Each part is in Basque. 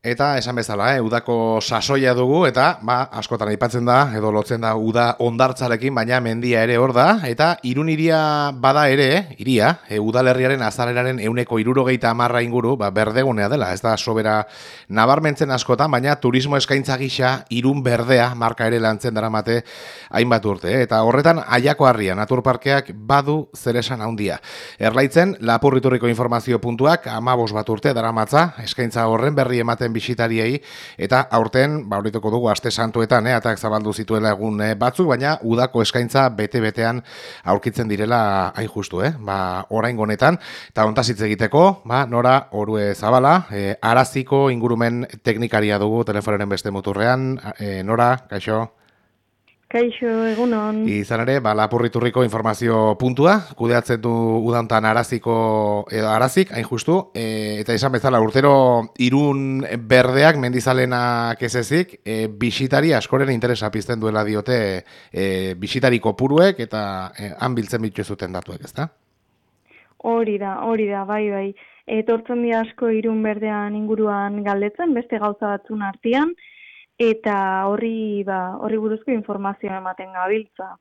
Eta esan bezala, eh, udako sasoia dugu eta ba, askotan aipatzen da edo lotzen da uda ondartzarekin, baina mendia ere hor da eta iruniria bada ere, iria, e, udalerriaren azaleraren euneko irurogeita amarra inguru, ba, berdegunea dela, ez da sobera nabarmentzen askotan, baina turismo eskaintza gisa irun berdea marka ere lantzen dara mate hainbat urte. Eh? Eta horretan aiako harria, naturparkeak badu zeresan handia. Erlaitzen, lapurriturriko informazio puntuak amabos bat urte dara matza, eskaintza horren berri ematen bisitariei eta aurten ba horituko dugu aste santuetan eh atak zabaldu zituela egun eh, batzuk baina udako eskaintza bete betean aurkitzen direla hain justu eh. Ba oraingo honetan eta honta hitz egiteko ba nora orue zabala eh, araziko ingurumen teknikaria dugu telefonoren beste muturrean. Eh, nora kaixo Kaixo, egunon. Izan ere, ba, lapurriturriko informazio puntua, kudeatzen du udantan araziko, edo arazik, hain justu, e, eta izan bezala urtero irun berdeak mendizalenak ez ezik, e, bisitari askoren interesa pizten duela diote e, bisitari kopuruek eta e, han biltzen bitu zuten datuek, ezta? Hori da, hori da, bai, bai. Etortzen di asko irun berdean inguruan galdetzen, beste gauza batzun artean, eta horri ba horri buruzko informazioa ematen gabiltza.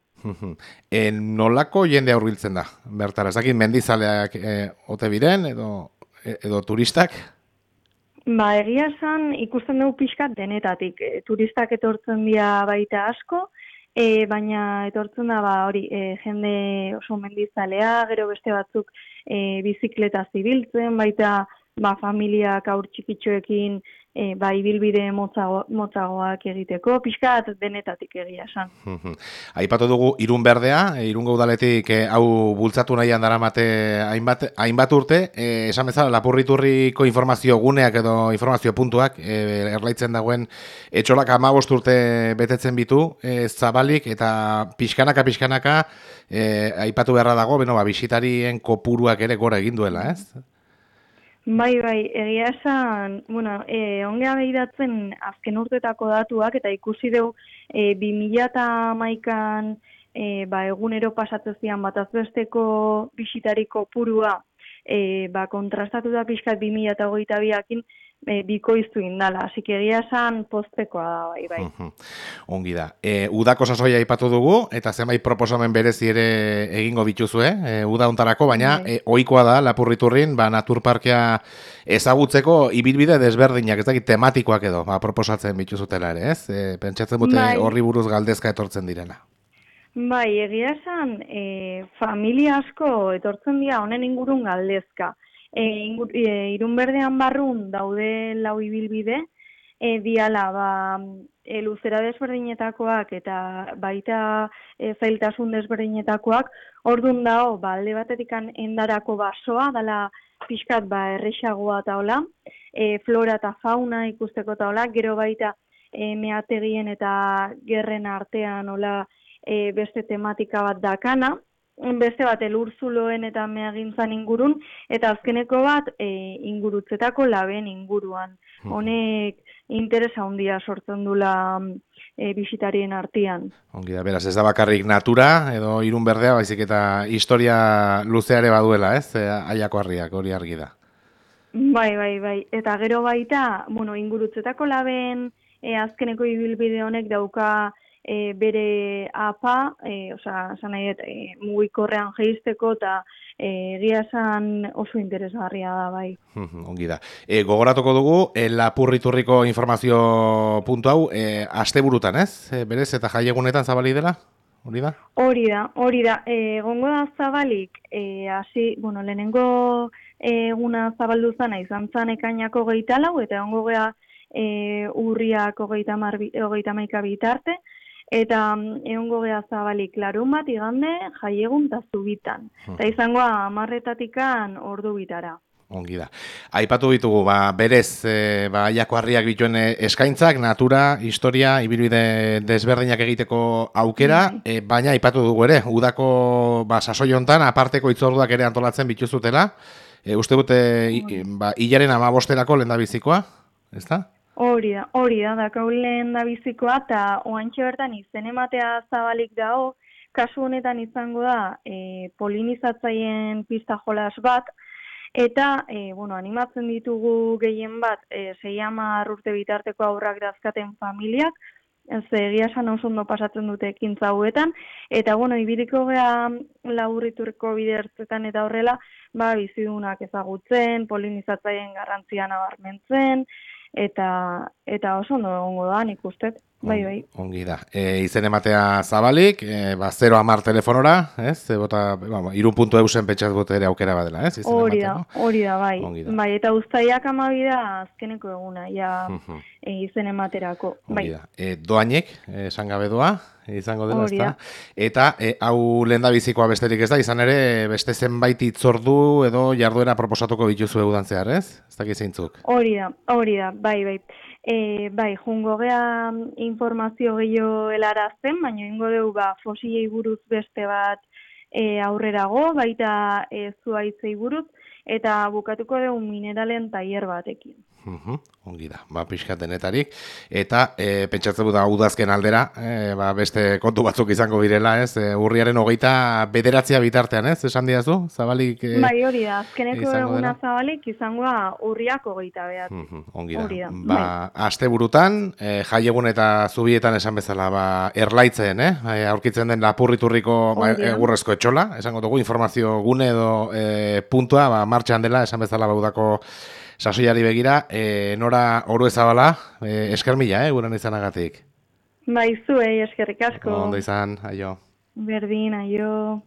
en nolako jende aurbiltzen da? Bertara, ez mendizaleak e, ote biren edo e, edo turistak? Ba, egia esan ikusten dugu pixkat denetatik. E, turistak etortzen dira baita asko, e, baina etortzen da ba, hori e, jende oso mendizalea, gero beste batzuk e, bizikleta zibiltzen, baita ba, familiak aur txikitxoekin e, ba, ibilbide motzagoak egiteko, pixkat denetatik egia esan. Aipatu dugu irun berdea, e, irun gaudaletik e, hau bultzatu nahian dara mate hainbat, hainbat urte, e, esan bezala lapurriturriko informazio guneak edo informazio puntuak e, erlaitzen dagoen etxolak amabost urte betetzen bitu, e, zabalik eta pixkanaka pixkanaka e, aipatu beharra dago, beno, ba, bisitarien kopuruak ere gora egin duela, ez? Bai, bai, egia esan, bueno, e, ongea behiratzen azken urtetako datuak, eta ikusi dugu e, 2000 eta maikan e, ba, egunero pasatzen zian bat azbesteko bisitariko purua, e, ba, kontrastatu da pixkat 2000 eta hogeita biakin, e, bikoiztu indala, hasi egia esan postekoa da, bai, bai. Ongi da. E, udako sasoia ipatu dugu, eta zenbait proposamen berezi ere egingo bituzue, e, uda ontarako, baina bai. e, oikoa da, lapurriturrin, ba, naturparkea ezagutzeko ibilbide desberdinak, ez dakit tematikoak edo, ba, proposatzen bituzutela ere, ez? E, pentsatzen dute bai. horri buruz galdezka etortzen direna. Bai, egia esan, e, familia asko etortzen dira honen ingurun galdezka e, ingur, e, irun berdean barrun daude lau ibilbide, e, diala ba, e, luzera desberdinetakoak eta baita e, zailtasun desberdinetakoak, ordun dao, ba, alde batetik endarako basoa, dala pixkat ba, errexagoa eta hola, e, flora eta fauna ikusteko eta hola, gero baita e, meategien eta gerren artean hola, e, beste tematika bat dakana, beste bat elurzuloen eta meagintzan ingurun, eta azkeneko bat e, ingurutzetako laben inguruan. Hmm. Honek interesa handia sortzen dula e, bisitarien artean. Ongi da, beraz, ez da bakarrik natura, edo irun berdea, baizik eta historia luzeare baduela, ez? E, aiako harriak, hori argi da. Bai, bai, bai. Eta gero baita, bueno, ingurutzetako laben, e, azkeneko ibilbide honek dauka, e, bere apa, e, oza, zan nahi, e, mugikorrean geizteko eta e, egia esan oso interesgarria da, bai. Ongi da. E, gogoratuko dugu, e, lapurriturriko informazio puntu hau, e, aste burutan, ez? E, berez, eta jaiegunetan zabali dela? Hori da? Hori da, hori da. E, gongo da zabalik, e, hasi, bueno, lehenengo eguna zabaldu zana izan zan ekainako gehitalau, eta gongo gea e, urriak hogeita, hogeita maika bitarte, eta mm, egongo geha zabalik larun bat igande jaiegun eta zubitan. Eta izango amarretatikan ordu bitara. Ongi da. Aipatu ditugu, ba, berez, e, ba, aiako harriak bituen e, eskaintzak, natura, historia, ibilbide desberdinak egiteko aukera, e, baina aipatu dugu ere, udako ba, sasoi hontan, aparteko itzorduak ere antolatzen bituzutela, e, uste gute, ba, hilaren amabosterako lehen bizikoa, ez da? Hori da, hori da, dakaulen da bizikoa, eta oantxe bertan izen ematea zabalik dago, kasu honetan izango da e, polinizatzaien pista jolas bat, eta e, bueno, animatzen ditugu gehien bat e, sei urte bitarteko aurrak dazkaten familiak, ez egia esan oso ondo pasatzen dute ekintza hauetan, eta bueno, ibiliko gea laurriturko bidertzetan eta horrela, ba, bizidunak ezagutzen, polinizatzaien garrantzia nabarmentzen, eta eta oso ondo egongo da nik uste. Bai, bai. Ongi da. E, izen ematea zabalik, e, ba, 0 amar telefonora, ez? E, bota, ba, irun puntu eusen petxat bote ere aukera badela, ez? Izen hori da, hori da, bai. Da. Bai, eta ustaiak amabida azkeneko eguna, ja e, izen ematerako. Bai. Da. E, doainek, esan gabe doa, izango dela, ez da? Eta e, hau lehen da bizikoa besterik ez da, izan ere beste zenbait itzordu edo jarduera proposatuko dituzu egudan zehar, ez? Ez da zeintzuk. Hori da, hori da, bai, bai. E, bai, jungo gea informazio gehiago helarazten, baina ingo dugu ba, fosilei buruz beste bat e, aurrerago, baita e, zuaitzei buruz, eta bukatuko dugu mineralen tailer batekin. Uhum, ongi da, ba, pixkat denetarik. Eta e, pentsatzen du da udazken aldera, e, ba, beste kontu batzuk izango birela, ez? E, urriaren hogeita bederatzia bitartean, ez? Esan diazu, zabalik? E, bai, hori da, azkeneko eguna zabalik izango urriak hogeita behar. ongi da. da. Ba, bai. aste burutan, e, jaiegun eta zubietan esan bezala, ba, erlaitzen, eh? E, aurkitzen den lapurriturriko ba, egurrezko etxola, esango dugu, informazio gune edo e, puntua, ba, martxan dela, esan bezala, baudako sasoiari begira, e, nora oru ezabala, e, esker mila, eh, guren izanagatik. Bai, zuei, eskerrik asko. Ondo izan, aio. Berdin, aio.